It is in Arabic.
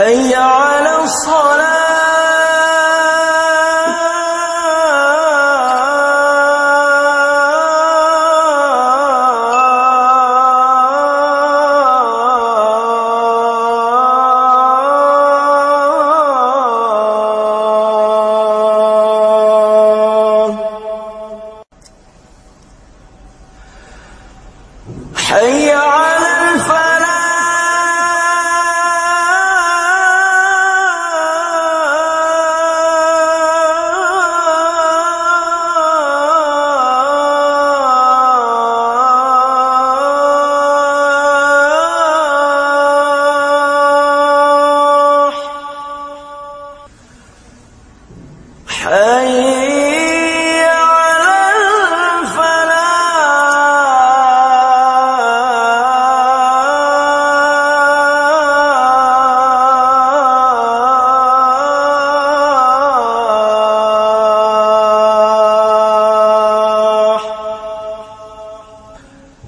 حي على الصلاة. حي على